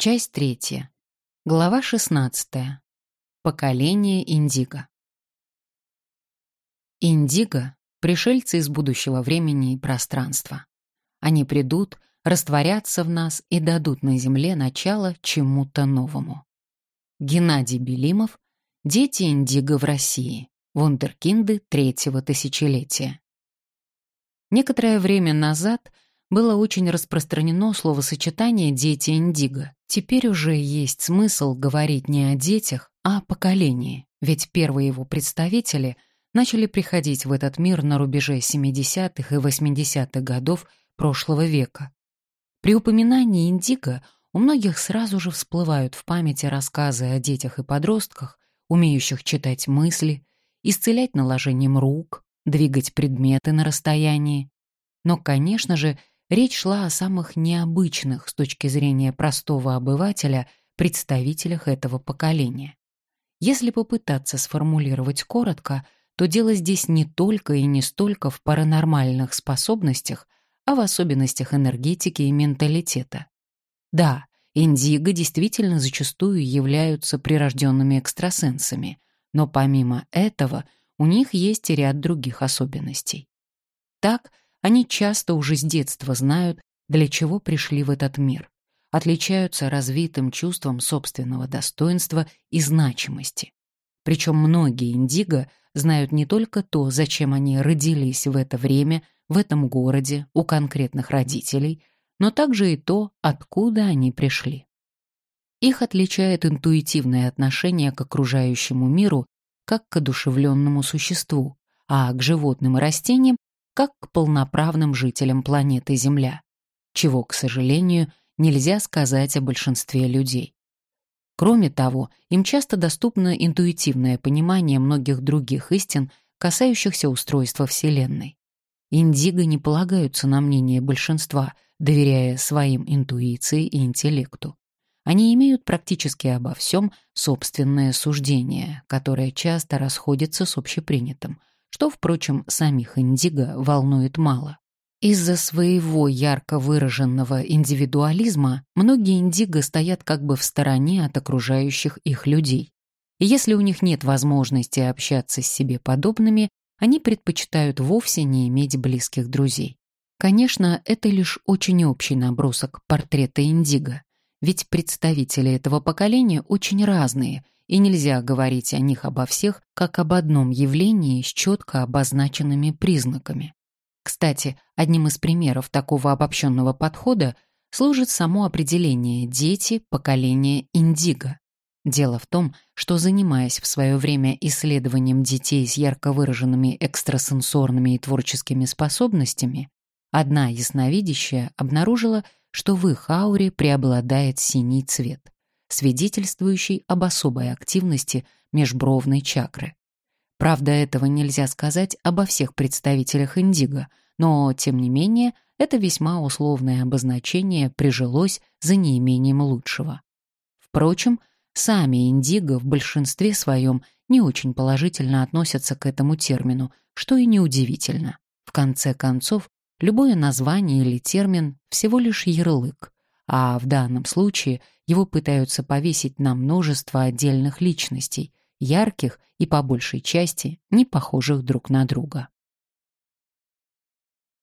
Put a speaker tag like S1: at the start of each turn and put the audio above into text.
S1: Часть третья. Глава шестнадцатая. Поколение Индиго. Индиго — пришельцы из будущего времени и пространства. Они придут, растворятся в нас и дадут на Земле начало чему-то новому. Геннадий Белимов «Дети Индиго в России. Вундеркинды третьего тысячелетия». Некоторое время назад — было очень распространено словосочетание «дети индиго». Теперь уже есть смысл говорить не о детях, а о поколении, ведь первые его представители начали приходить в этот мир на рубеже 70-х и 80-х годов прошлого века. При упоминании индиго у многих сразу же всплывают в памяти рассказы о детях и подростках, умеющих читать мысли, исцелять наложением рук, двигать предметы на расстоянии. Но, конечно же, Речь шла о самых необычных с точки зрения простого обывателя представителях этого поколения. Если попытаться сформулировать коротко, то дело здесь не только и не столько в паранормальных способностях, а в особенностях энергетики и менталитета. Да, индиго действительно зачастую являются прирожденными экстрасенсами, но помимо этого у них есть и ряд других особенностей. Так, они часто уже с детства знают, для чего пришли в этот мир, отличаются развитым чувством собственного достоинства и значимости. Причем многие индиго знают не только то, зачем они родились в это время, в этом городе, у конкретных родителей, но также и то, откуда они пришли. Их отличает интуитивное отношение к окружающему миру как к одушевленному существу, а к животным и растениям как к полноправным жителям планеты Земля, чего, к сожалению, нельзя сказать о большинстве людей. Кроме того, им часто доступно интуитивное понимание многих других истин, касающихся устройства Вселенной. Индиго не полагаются на мнение большинства, доверяя своим интуиции и интеллекту. Они имеют практически обо всем собственное суждение, которое часто расходится с общепринятым, что, впрочем, самих индиго волнует мало. Из-за своего ярко выраженного индивидуализма многие индиго стоят как бы в стороне от окружающих их людей. И если у них нет возможности общаться с себе подобными, они предпочитают вовсе не иметь близких друзей. Конечно, это лишь очень общий набросок портрета индиго, ведь представители этого поколения очень разные – и нельзя говорить о них обо всех как об одном явлении с четко обозначенными признаками. Кстати, одним из примеров такого обобщенного подхода служит само определение «дети поколения индиго». Дело в том, что, занимаясь в свое время исследованием детей с ярко выраженными экстрасенсорными и творческими способностями, одна ясновидящая обнаружила, что в их ауре преобладает синий цвет свидетельствующий об особой активности межбровной чакры. Правда, этого нельзя сказать обо всех представителях индиго, но, тем не менее, это весьма условное обозначение прижилось за неимением лучшего. Впрочем, сами индиго в большинстве своем не очень положительно относятся к этому термину, что и неудивительно. В конце концов, любое название или термин — всего лишь ярлык, а в данном случае его пытаются повесить на множество отдельных личностей, ярких и по большей части не похожих друг на друга.